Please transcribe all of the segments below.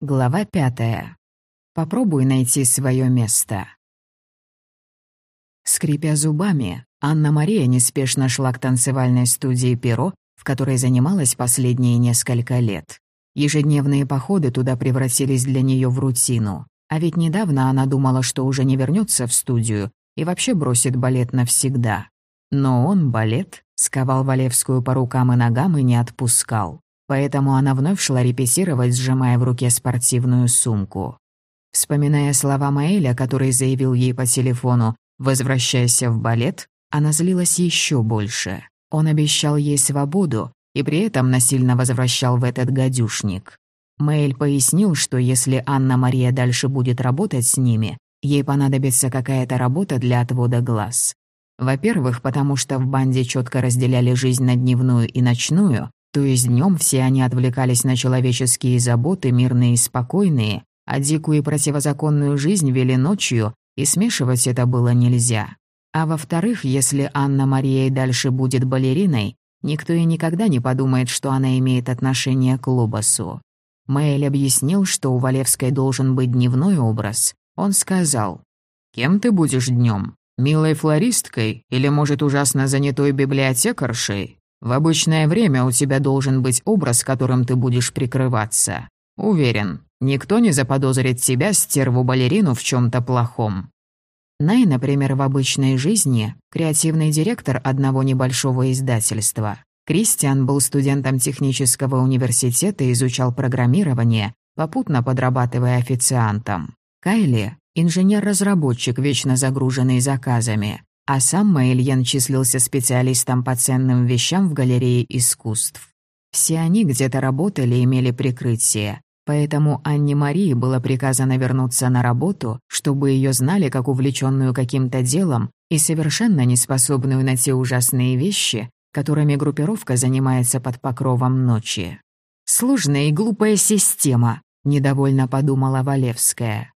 Глава пятая. Попробуй найти свое место. Скрипя зубами, Анна-Мария неспешно шла к танцевальной студии «Перо», в которой занималась последние несколько лет. Ежедневные походы туда превратились для нее в рутину. А ведь недавно она думала, что уже не вернется в студию и вообще бросит балет навсегда. Но он, балет, сковал Валевскую по рукам и ногам и не отпускал. Поэтому она вновь шла репетировать, сжимая в руке спортивную сумку. Вспоминая слова Маэля, который заявил ей по телефону «Возвращайся в балет», она злилась еще больше. Он обещал ей свободу и при этом насильно возвращал в этот гадюшник. Мэйль пояснил, что если Анна-Мария дальше будет работать с ними, ей понадобится какая-то работа для отвода глаз. Во-первых, потому что в банде четко разделяли жизнь на дневную и ночную, то есть днем все они отвлекались на человеческие заботы, мирные и спокойные, а дикую и противозаконную жизнь вели ночью, и смешивать это было нельзя. А во-вторых, если Анна-Мария и дальше будет балериной, никто и никогда не подумает, что она имеет отношение к Лобосу. Мэйль объяснил, что у Валевской должен быть дневной образ. Он сказал, «Кем ты будешь днем? Милой флористкой или, может, ужасно занятой библиотекаршей? В обычное время у тебя должен быть образ, которым ты будешь прикрываться. Уверен, никто не заподозрит тебя, стерву-балерину, в чем то плохом. Най, например, в обычной жизни креативный директор одного небольшого издательства. Кристиан был студентом технического университета и изучал программирование, попутно подрабатывая официантом. Кайли – инженер-разработчик, вечно загруженный заказами а сам Маэльен числился специалистом по ценным вещам в галерее искусств. Все они где-то работали и имели прикрытие, поэтому Анне Марии было приказано вернуться на работу, чтобы ее знали как увлеченную каким-то делом и совершенно неспособную на те ужасные вещи, которыми группировка занимается под покровом ночи. «Сложная и глупая система», — недовольно подумала Валевская.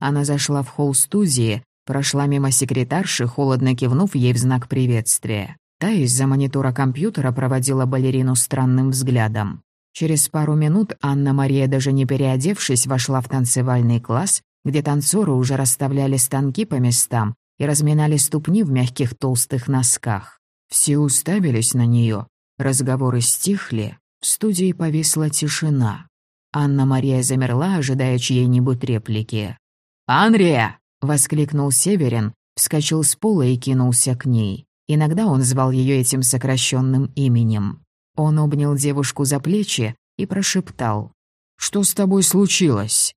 Она зашла в холл студии, Прошла мимо секретарши, холодно кивнув ей в знак приветствия. Та из-за монитора компьютера проводила балерину странным взглядом. Через пару минут Анна-Мария, даже не переодевшись, вошла в танцевальный класс, где танцоры уже расставляли станки по местам и разминали ступни в мягких толстых носках. Все уставились на нее. Разговоры стихли, в студии повисла тишина. Анна-Мария замерла, ожидая чьей-нибудь реплики. «Анрия!» Воскликнул Северин, вскочил с пола и кинулся к ней. Иногда он звал ее этим сокращенным именем. Он обнял девушку за плечи и прошептал. «Что с тобой случилось?»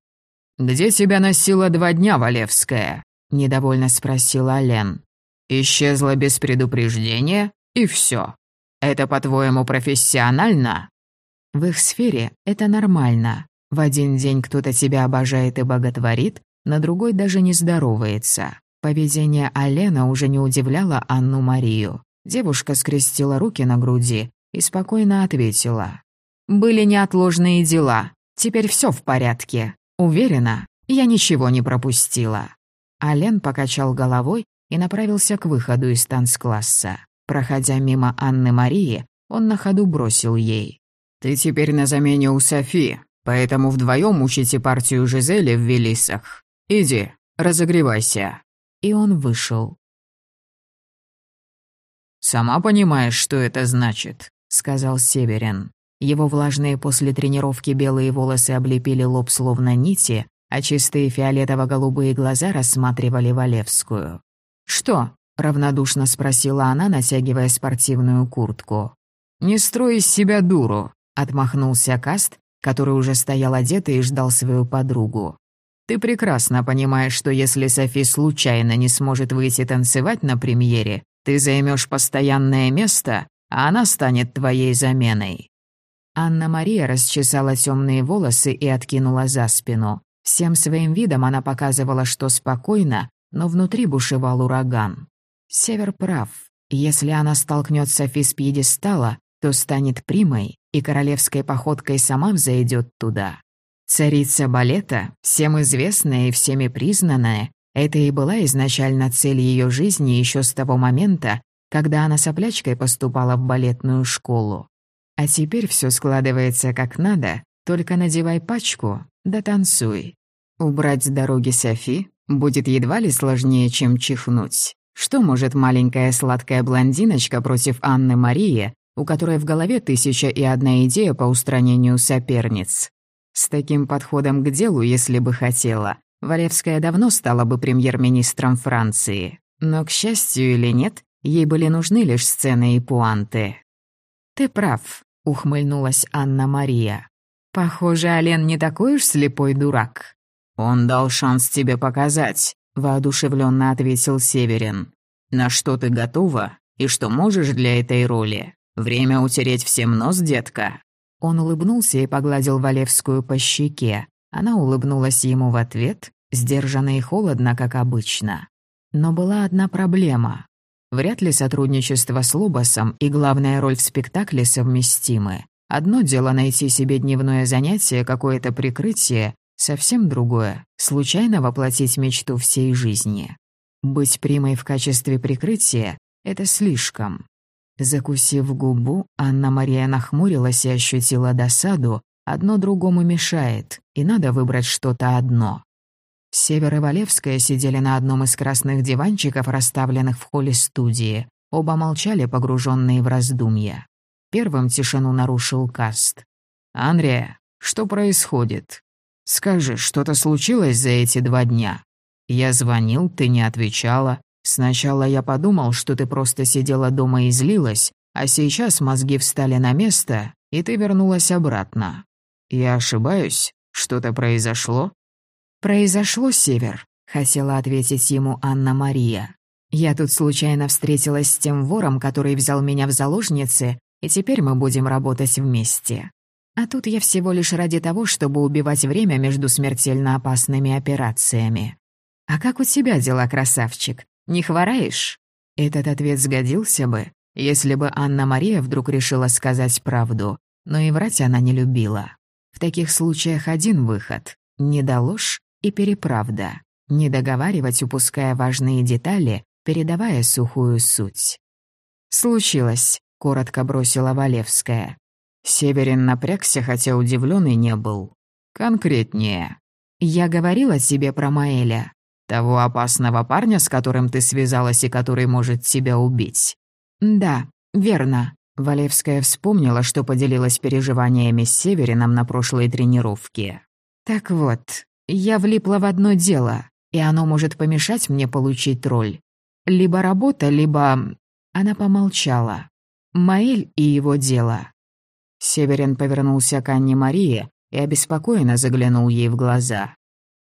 «Где тебя носила два дня, Валевская?» — недовольно спросила Лен. «Исчезла без предупреждения, и все. Это, по-твоему, профессионально?» В их сфере это нормально. В один день кто-то тебя обожает и боготворит, на другой даже не здоровается. Поведение Алена уже не удивляло Анну Марию. Девушка скрестила руки на груди и спокойно ответила. «Были неотложные дела. Теперь все в порядке. Уверена, я ничего не пропустила». Ален покачал головой и направился к выходу из танцкласса. Проходя мимо Анны Марии, он на ходу бросил ей. «Ты теперь на замене у Софи, поэтому вдвоем учите партию Жизели в Велисах. «Иди, разогревайся». И он вышел. «Сама понимаешь, что это значит», — сказал Северин. Его влажные после тренировки белые волосы облепили лоб словно нити, а чистые фиолетово-голубые глаза рассматривали Валевскую. «Что?» — равнодушно спросила она, натягивая спортивную куртку. «Не строй из себя дуру», — отмахнулся Каст, который уже стоял одетый и ждал свою подругу. Ты прекрасно понимаешь, что если Софи случайно не сможет выйти танцевать на премьере, ты займешь постоянное место, а она станет твоей заменой». Анна-Мария расчесала темные волосы и откинула за спину. Всем своим видом она показывала, что спокойно, но внутри бушевал ураган. Север прав. Если она столкнет Софи с пьедестала, то станет примой и королевской походкой сама взойдет туда. Царица балета, всем известная и всеми признанная, это и была изначально цель ее жизни еще с того момента, когда она соплячкой поступала в балетную школу. А теперь все складывается как надо, только надевай пачку, Да танцуй. Убрать с дороги Софи будет едва ли сложнее, чем чихнуть. Что может маленькая сладкая блондиночка против Анны Марии, у которой в голове тысяча и одна идея по устранению соперниц? С таким подходом к делу, если бы хотела, Валевская давно стала бы премьер-министром Франции. Но, к счастью или нет, ей были нужны лишь сцены и пуанты. «Ты прав», — ухмыльнулась Анна-Мария. «Похоже, Ален не такой уж слепой дурак». «Он дал шанс тебе показать», — воодушевленно ответил Северин. «На что ты готова и что можешь для этой роли? Время утереть всем нос, детка». Он улыбнулся и погладил Валевскую по щеке. Она улыбнулась ему в ответ, сдержанно и холодно, как обычно. Но была одна проблема. Вряд ли сотрудничество с Лобосом и главная роль в спектакле совместимы. Одно дело найти себе дневное занятие, какое-то прикрытие, совсем другое — случайно воплотить мечту всей жизни. Быть примой в качестве прикрытия — это слишком. Закусив губу, Анна-Мария нахмурилась и ощутила досаду. Одно другому мешает, и надо выбрать что-то одно. Север и Валевская сидели на одном из красных диванчиков, расставленных в холле студии. Оба молчали, погруженные в раздумья. Первым тишину нарушил Каст. «Андрея, что происходит? Скажи, что-то случилось за эти два дня? Я звонил, ты не отвечала. Сначала я подумал, что ты просто сидела дома и злилась, а сейчас мозги встали на место, и ты вернулась обратно. Я ошибаюсь? Что-то произошло?» «Произошло, Север», — хотела ответить ему Анна-Мария. «Я тут случайно встретилась с тем вором, который взял меня в заложницы, и теперь мы будем работать вместе. А тут я всего лишь ради того, чтобы убивать время между смертельно опасными операциями. А как у тебя дела, красавчик? Не хвораешь?» Этот ответ сгодился бы, если бы Анна-Мария вдруг решила сказать правду, но и врать она не любила. В таких случаях один выход — не доложь и переправда, не договаривать, упуская важные детали, передавая сухую суть. «Случилось», — коротко бросила Валевская. Северин напрягся, хотя удивленный не был. «Конкретнее». «Я говорила тебе про Маэля. Того опасного парня, с которым ты связалась и который может тебя убить. Да, верно. Валевская вспомнила, что поделилась переживаниями с Северином на прошлой тренировке. Так вот, я влипла в одно дело, и оно может помешать мне получить роль. Либо работа, либо... Она помолчала. Маэль и его дело. Северин повернулся к Анне Марии и обеспокоенно заглянул ей в глаза.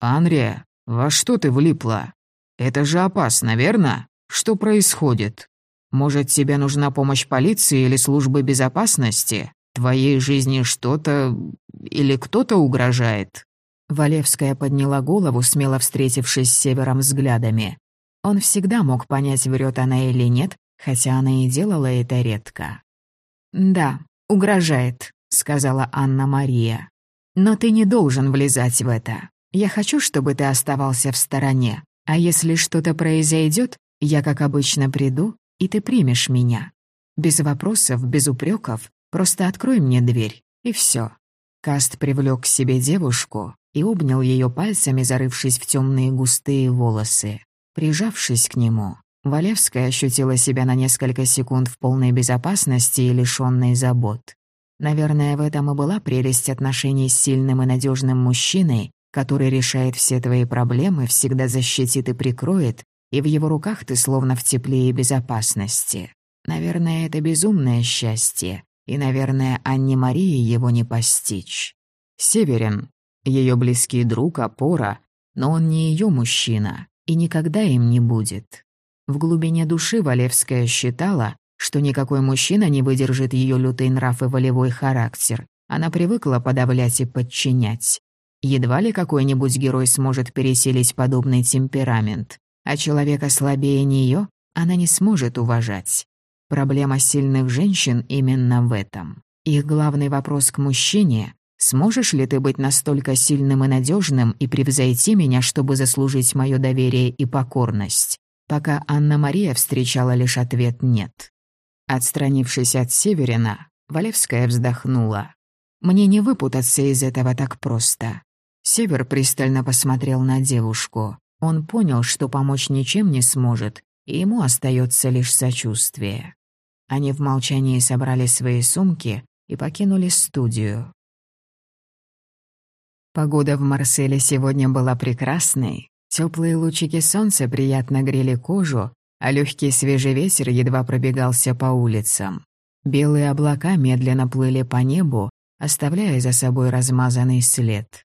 «Анрия, «Во что ты влипла? Это же опасно, верно? Что происходит? Может, тебе нужна помощь полиции или службы безопасности? Твоей жизни что-то или кто-то угрожает?» Валевская подняла голову, смело встретившись с Севером взглядами. Он всегда мог понять, врет она или нет, хотя она и делала это редко. «Да, угрожает», — сказала Анна-Мария. «Но ты не должен влезать в это. Я хочу, чтобы ты оставался в стороне. А если что-то произойдет, я, как обычно, приду, и ты примешь меня. Без вопросов, без упреков, просто открой мне дверь, и все. Каст привлек к себе девушку и обнял ее пальцами, зарывшись в темные густые волосы. Прижавшись к нему, Валевская ощутила себя на несколько секунд в полной безопасности и лишенной забот. Наверное, в этом и была прелесть отношений с сильным и надежным мужчиной, который решает все твои проблемы, всегда защитит и прикроет, и в его руках ты словно в тепле и безопасности. Наверное, это безумное счастье, и, наверное, Анне Марии его не постичь. Северин, ее близкий друг, опора, но он не ее мужчина и никогда им не будет. В глубине души Валевская считала, что никакой мужчина не выдержит ее лютый нрав и волевой характер. Она привыкла подавлять и подчинять. Едва ли какой-нибудь герой сможет переселить подобный темперамент, а человека слабее нее она не сможет уважать. Проблема сильных женщин именно в этом. Их главный вопрос к мужчине — сможешь ли ты быть настолько сильным и надежным и превзойти меня, чтобы заслужить мое доверие и покорность? Пока Анна-Мария встречала лишь ответ «нет». Отстранившись от Северина, Валевская вздохнула. «Мне не выпутаться из этого так просто. Север пристально посмотрел на девушку. Он понял, что помочь ничем не сможет, и ему остается лишь сочувствие. Они в молчании собрали свои сумки и покинули студию. Погода в Марселе сегодня была прекрасной. Теплые лучики солнца приятно грели кожу, а легкий свежий ветер едва пробегался по улицам. Белые облака медленно плыли по небу, оставляя за собой размазанный след.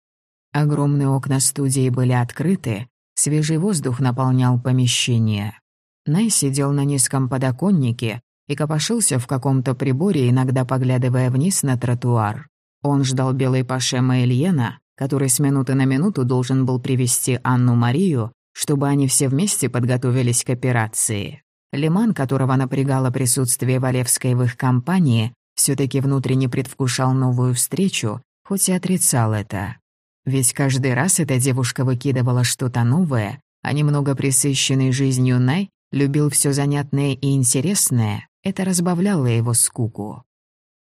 Огромные окна студии были открыты, свежий воздух наполнял помещение. Най сидел на низком подоконнике и копошился в каком-то приборе, иногда поглядывая вниз на тротуар. Он ждал белой паше Маэльена, который с минуты на минуту должен был привести Анну-Марию, чтобы они все вместе подготовились к операции. Лиман, которого напрягало присутствие Валевской в их компании, все таки внутренне предвкушал новую встречу, хоть и отрицал это. Ведь каждый раз эта девушка выкидывала что-то новое, а немного присыщенный жизнью Най любил все занятное и интересное, это разбавляло его скуку.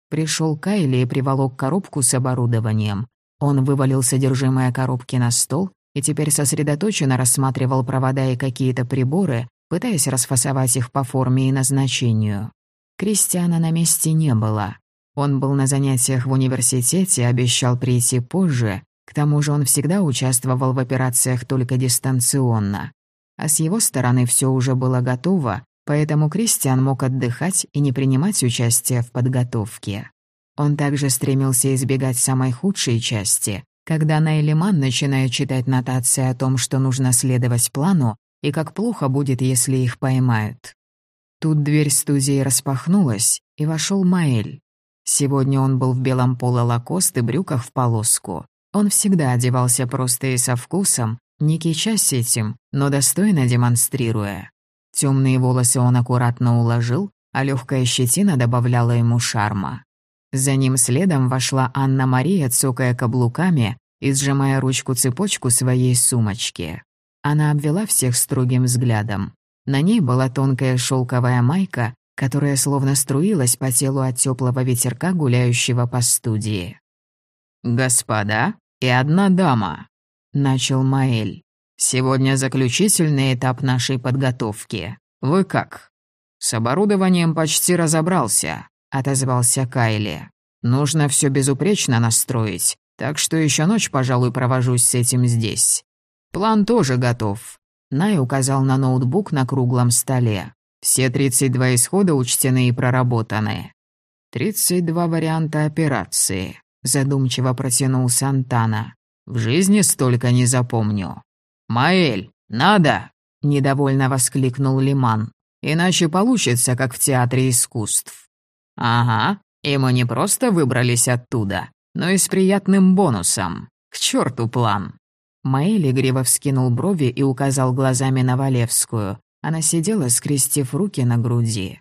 Пришел Кайли и приволок коробку с оборудованием. Он вывалил содержимое коробки на стол и теперь сосредоточенно рассматривал провода и какие-то приборы, пытаясь расфасовать их по форме и назначению. Кристиана на месте не было. Он был на занятиях в университете, обещал прийти позже, к тому же он всегда участвовал в операциях только дистанционно. А с его стороны все уже было готово, поэтому Кристиан мог отдыхать и не принимать участие в подготовке. Он также стремился избегать самой худшей части, когда Найлиман начинает читать нотации о том, что нужно следовать плану, и как плохо будет, если их поймают. Тут дверь студии распахнулась, и вошел Маэль. Сегодня он был в белом поло лакост и брюках в полоску. Он всегда одевался просто и со вкусом, не кичась этим, но достойно демонстрируя. Темные волосы он аккуратно уложил, а легкая щетина добавляла ему шарма. За ним следом вошла Анна-Мария, цокая каблуками и сжимая ручку-цепочку своей сумочки. Она обвела всех строгим взглядом. На ней была тонкая шелковая майка, которая словно струилась по телу от теплого ветерка, гуляющего по студии. «Господа и одна дама», — начал Маэль. «Сегодня заключительный этап нашей подготовки. Вы как?» «С оборудованием почти разобрался», — отозвался Кайли. «Нужно все безупречно настроить, так что еще ночь, пожалуй, провожусь с этим здесь. План тоже готов». Най указал на ноутбук на круглом столе. Все 32 исхода учтены и проработаны. 32 варианта операции задумчиво протянул Сантана. В жизни столько не запомню. Маэль, надо! недовольно воскликнул Лиман. Иначе получится, как в театре искусств. Ага, и мы не просто выбрались оттуда, но и с приятным бонусом. К черту план. Маэль игриво вскинул брови и указал глазами на Валевскую. Она сидела, скрестив руки на груди.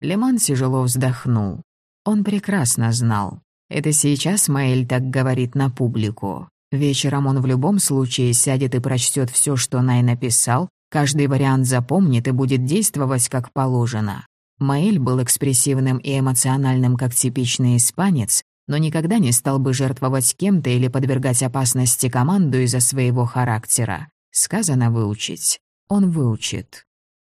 Лиман тяжело вздохнул. Он прекрасно знал. Это сейчас Маэль так говорит на публику. Вечером он в любом случае сядет и прочтет все, что Най написал, каждый вариант запомнит и будет действовать как положено. Маэль был экспрессивным и эмоциональным, как типичный испанец, но никогда не стал бы жертвовать кем-то или подвергать опасности команду из-за своего характера. Сказано выучить. Он выучит.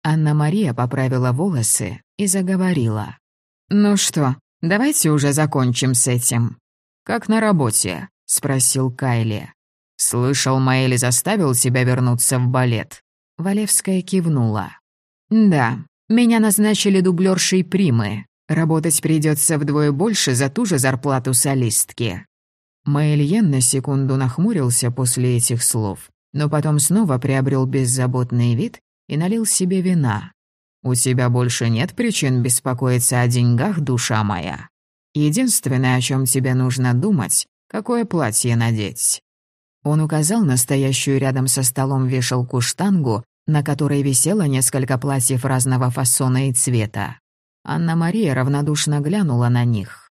Анна-Мария поправила волосы и заговорила. «Ну что, Давайте уже закончим с этим». «Как на работе?» — спросил Кайли. «Слышал, Маэли заставил себя вернуться в балет». Валевская кивнула. «Да, меня назначили дублершей примы. Работать придется вдвое больше за ту же зарплату солистки». Маэльен на секунду нахмурился после этих слов, но потом снова приобрел беззаботный вид и налил себе вина. «У тебя больше нет причин беспокоиться о деньгах, душа моя. Единственное, о чем тебе нужно думать, какое платье надеть». Он указал настоящую рядом со столом вешалку-штангу, на которой висело несколько платьев разного фасона и цвета. Анна-Мария равнодушно глянула на них.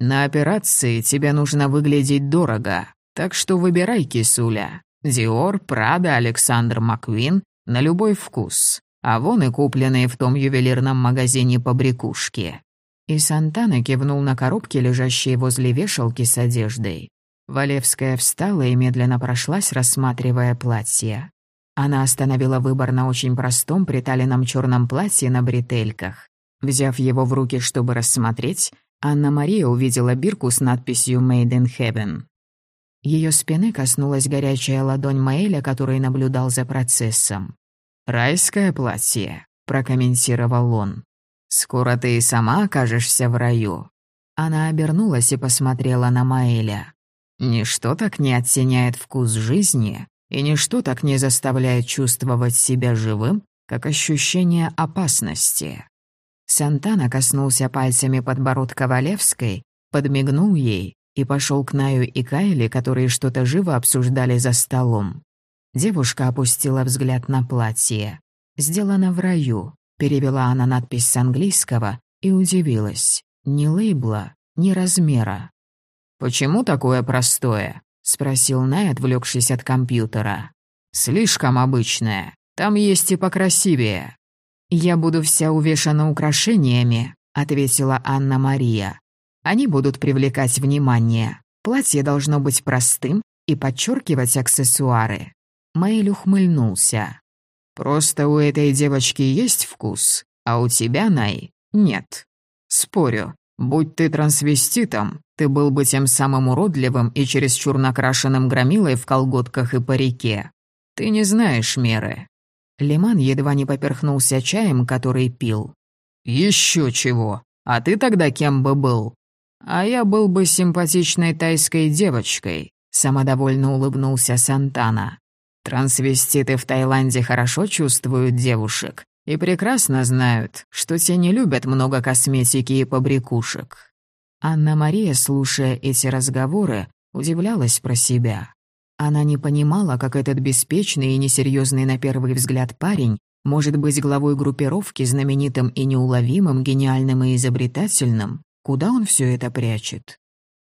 «На операции тебе нужно выглядеть дорого, так что выбирай, кисуля. Диор, Прада, Александр Маквин, на любой вкус а вон и купленные в том ювелирном магазине побрякушки». И Сантана кивнул на коробки, лежащие возле вешалки с одеждой. Валевская встала и медленно прошлась, рассматривая платье. Она остановила выбор на очень простом приталенном черном платье на бретельках. Взяв его в руки, чтобы рассмотреть, Анна-Мария увидела бирку с надписью «Made in Heaven». Ее спины коснулась горячая ладонь Маэля, который наблюдал за процессом. «Райское платье», — прокомментировал он. «Скоро ты и сама окажешься в раю». Она обернулась и посмотрела на Маэля. «Ничто так не оттеняет вкус жизни, и ничто так не заставляет чувствовать себя живым, как ощущение опасности». Сантана коснулся пальцами подбородка Валевской, подмигнул ей и пошел к Наю и Кайли, которые что-то живо обсуждали за столом. Девушка опустила взгляд на платье. «Сделано в раю», — перевела она надпись с английского и удивилась. Ни лейбла, ни размера. «Почему такое простое?» — спросил Най, отвлекшись от компьютера. «Слишком обычное. Там есть и покрасивее». «Я буду вся увешана украшениями», — ответила Анна-Мария. «Они будут привлекать внимание. Платье должно быть простым и подчеркивать аксессуары». Мэйль ухмыльнулся. «Просто у этой девочки есть вкус, а у тебя, Най, нет. Спорю, будь ты трансвеститом, ты был бы тем самым уродливым и чересчур накрашенным громилой в колготках и парике. Ты не знаешь меры. Лиман едва не поперхнулся чаем, который пил. «Еще чего! А ты тогда кем бы был?» «А я был бы симпатичной тайской девочкой», — самодовольно улыбнулся Сантана. «Трансвеститы в Таиланде хорошо чувствуют девушек и прекрасно знают, что те не любят много косметики и побрякушек». Анна-Мария, слушая эти разговоры, удивлялась про себя. Она не понимала, как этот беспечный и несерьезный на первый взгляд парень может быть главой группировки, знаменитым и неуловимым, гениальным и изобретательным. Куда он все это прячет?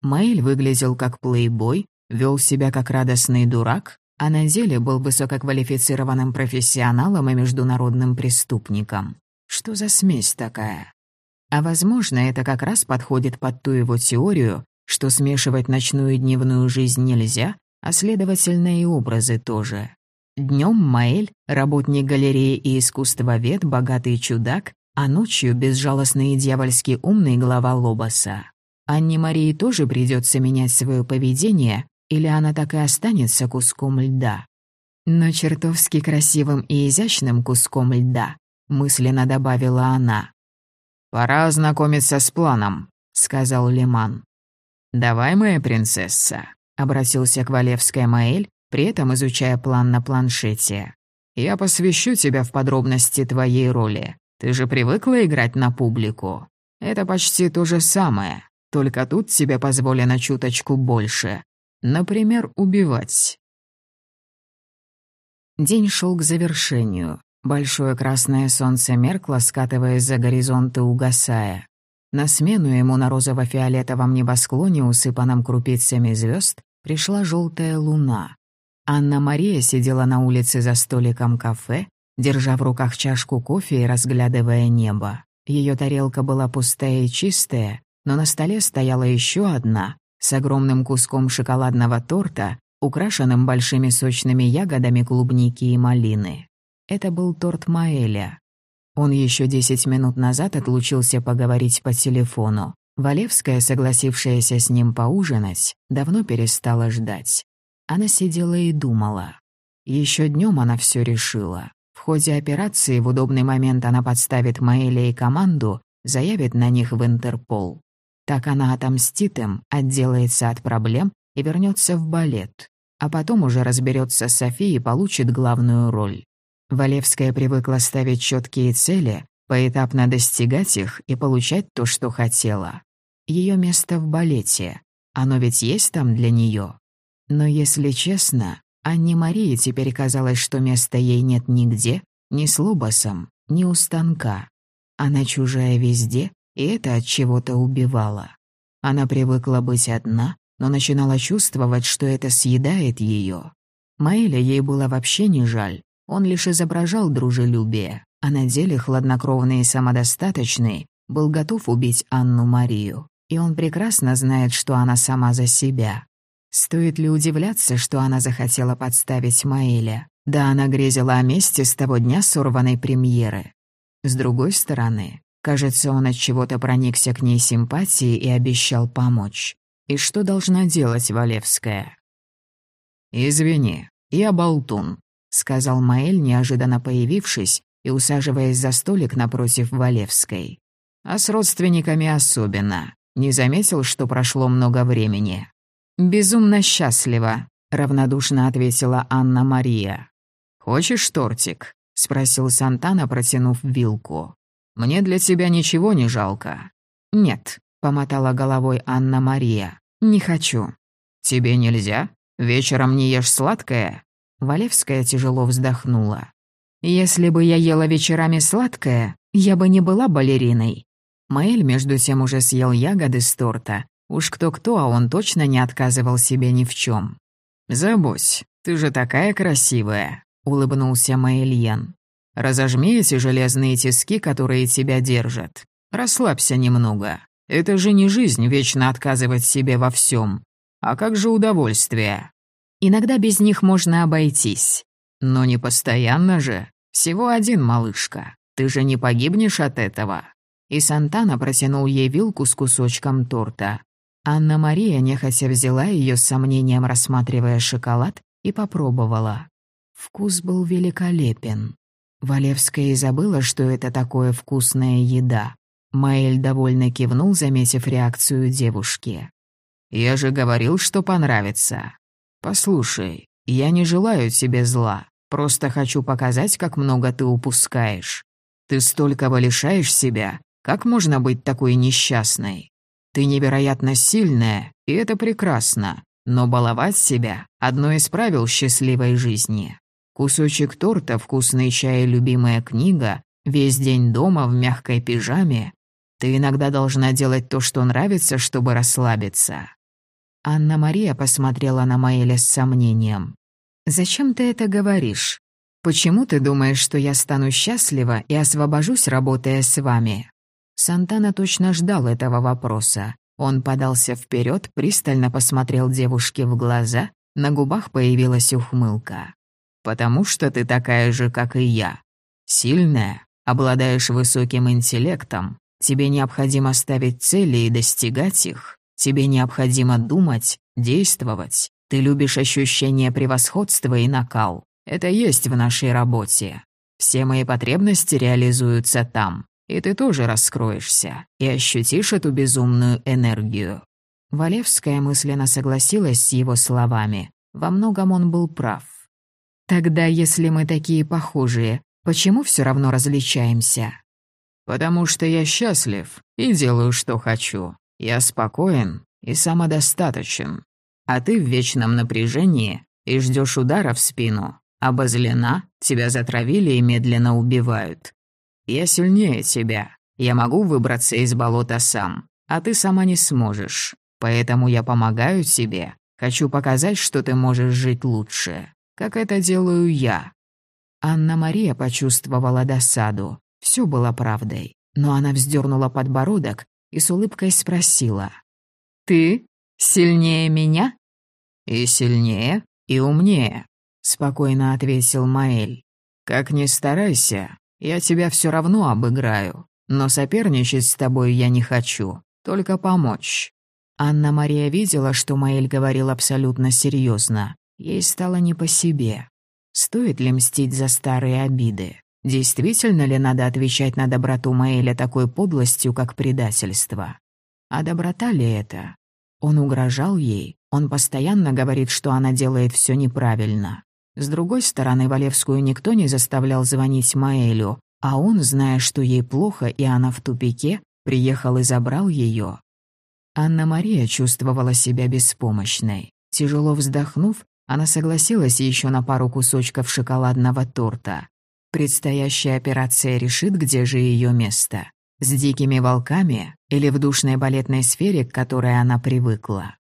Мэйль выглядел как плейбой, вел себя как радостный дурак, а на деле был высококвалифицированным профессионалом и международным преступником. Что за смесь такая? А возможно, это как раз подходит под ту его теорию, что смешивать ночную и дневную жизнь нельзя, а следовательно и образы тоже. Днем Маэль, работник галереи и искусствовед, богатый чудак, а ночью безжалостный и дьявольски умный глава Лобоса. Анне Марии тоже придется менять свое поведение, или она так и останется куском льда. Но чертовски красивым и изящным куском льда, мысленно добавила она. «Пора ознакомиться с планом», — сказал Лиман. «Давай, моя принцесса, обратился к Валевской Маэль, при этом изучая план на планшете. «Я посвящу тебя в подробности твоей роли. Ты же привыкла играть на публику. Это почти то же самое, только тут тебе позволено чуточку больше. Например, убивать». День шел к завершению. Большое красное солнце меркло, скатываясь за горизонт и угасая. На смену ему на розово-фиолетовом небосклоне, усыпанном крупицами звезд, пришла желтая луна. Анна-Мария сидела на улице за столиком кафе, держа в руках чашку кофе и разглядывая небо. Ее тарелка была пустая и чистая, но на столе стояла еще одна, с огромным куском шоколадного торта, украшенным большими сочными ягодами клубники и малины. Это был торт Маэля. Он еще десять минут назад отлучился поговорить по телефону. Валевская, согласившаяся с ним поужинать, давно перестала ждать. Она сидела и думала. Еще днем она все решила. В ходе операции в удобный момент она подставит Маэля и команду, заявит на них в Интерпол. Так она отомстит им, отделается от проблем и вернется в балет. А потом уже разберется с Софией и получит главную роль. Валевская привыкла ставить четкие цели, поэтапно достигать их и получать то, что хотела. Ее место в балете. Оно ведь есть там для нее. Но если честно, Анне Марии теперь казалось, что места ей нет нигде, ни с Лобосом, ни у станка. Она чужая везде, и это от чего-то убивало. Она привыкла быть одна, но начинала чувствовать, что это съедает ее. Маэля ей было вообще не жаль, он лишь изображал дружелюбие, а на деле хладнокровный и самодостаточный был готов убить Анну Марию. И он прекрасно знает, что она сама за себя. Стоит ли удивляться, что она захотела подставить Маэля? Да она грезила о месте с того дня сорванной премьеры. С другой стороны, кажется, он от чего-то проникся к ней симпатией и обещал помочь. И что должна делать Валевская? «Извини, я болтун», — сказал Маэль, неожиданно появившись и усаживаясь за столик напротив Валевской. «А с родственниками особенно. Не заметил, что прошло много времени». «Безумно счастлива», — равнодушно ответила Анна-Мария. «Хочешь тортик?» — спросил Сантана, протянув вилку. «Мне для тебя ничего не жалко». «Нет», — помотала головой Анна-Мария. «Не хочу». «Тебе нельзя? Вечером не ешь сладкое?» Валевская тяжело вздохнула. «Если бы я ела вечерами сладкое, я бы не была балериной». Маэль между тем уже съел ягоды с торта. Уж кто-кто, а он точно не отказывал себе ни в чем. «Забудь, ты же такая красивая», — улыбнулся Маэльен. «Разожми эти железные тиски, которые тебя держат. Расслабься немного. Это же не жизнь вечно отказывать себе во всем. А как же удовольствие? Иногда без них можно обойтись. Но не постоянно же. Всего один, малышка. Ты же не погибнешь от этого. И Сантана протянул ей вилку с кусочком торта. Анна-Мария нехотя взяла ее с сомнением, рассматривая шоколад, и попробовала. Вкус был великолепен. Валевская и забыла, что это такое вкусная еда. Маэль довольно кивнул, заметив реакцию девушки. «Я же говорил, что понравится. Послушай, я не желаю тебе зла, просто хочу показать, как много ты упускаешь. Ты столького лишаешь себя, как можно быть такой несчастной? Ты невероятно сильная, и это прекрасно, но баловать себя — одно из правил счастливой жизни. Кусочек торта, вкусный чай и любимая книга, весь день дома в мягкой пижаме. Ты иногда должна делать то, что нравится, чтобы расслабиться». Анна-Мария посмотрела на Маэля с сомнением. «Зачем ты это говоришь? Почему ты думаешь, что я стану счастлива и освобожусь, работая с вами?» Сантана точно ждал этого вопроса. Он подался вперед, пристально посмотрел девушке в глаза, на губах появилась ухмылка. «Потому что ты такая же, как и я. Сильная, обладаешь высоким интеллектом, тебе необходимо ставить цели и достигать их, тебе необходимо думать, действовать, ты любишь ощущение превосходства и накал. Это есть в нашей работе. Все мои потребности реализуются там, и ты тоже раскроешься и ощутишь эту безумную энергию». Валевская мысленно согласилась с его словами. Во многом он был прав. «Тогда, если мы такие похожие, почему все равно различаемся?» «Потому что я счастлив и делаю, что хочу. Я спокоен и самодостаточен. А ты в вечном напряжении и ждешь удара в спину. Обозлена, тебя затравили и медленно убивают. Я сильнее тебя. Я могу выбраться из болота сам, а ты сама не сможешь. Поэтому я помогаю тебе. Хочу показать, что ты можешь жить лучше, как это делаю я». Анна-Мария почувствовала досаду. Все было правдой. Но она вздернула подбородок и с улыбкой спросила. «Ты сильнее меня?» «И сильнее, и умнее», — спокойно ответил Маэль. «Как ни старайся, я тебя все равно обыграю, но соперничать с тобой я не хочу, только помочь». Анна-Мария видела, что Маэль говорил абсолютно серьезно. Ей стало не по себе. Стоит ли мстить за старые обиды? Действительно ли надо отвечать на доброту Маэля такой подлостью, как предательство? А доброта ли это? Он угрожал ей, он постоянно говорит, что она делает все неправильно. С другой стороны, Валевскую никто не заставлял звонить Маэлю, а он, зная, что ей плохо и она в тупике, приехал и забрал ее. Анна-Мария чувствовала себя беспомощной. Тяжело вздохнув, она согласилась еще на пару кусочков шоколадного торта. Предстоящая операция решит, где же ее место. С дикими волками или в душной балетной сфере, к которой она привыкла.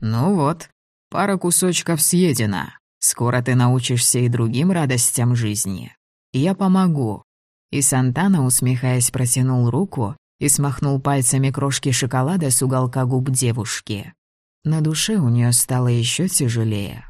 «Ну вот, пара кусочков съедена. Скоро ты научишься и другим радостям жизни. Я помогу». И Сантана, усмехаясь, протянул руку и смахнул пальцами крошки шоколада с уголка губ девушки. На душе у нее стало еще тяжелее.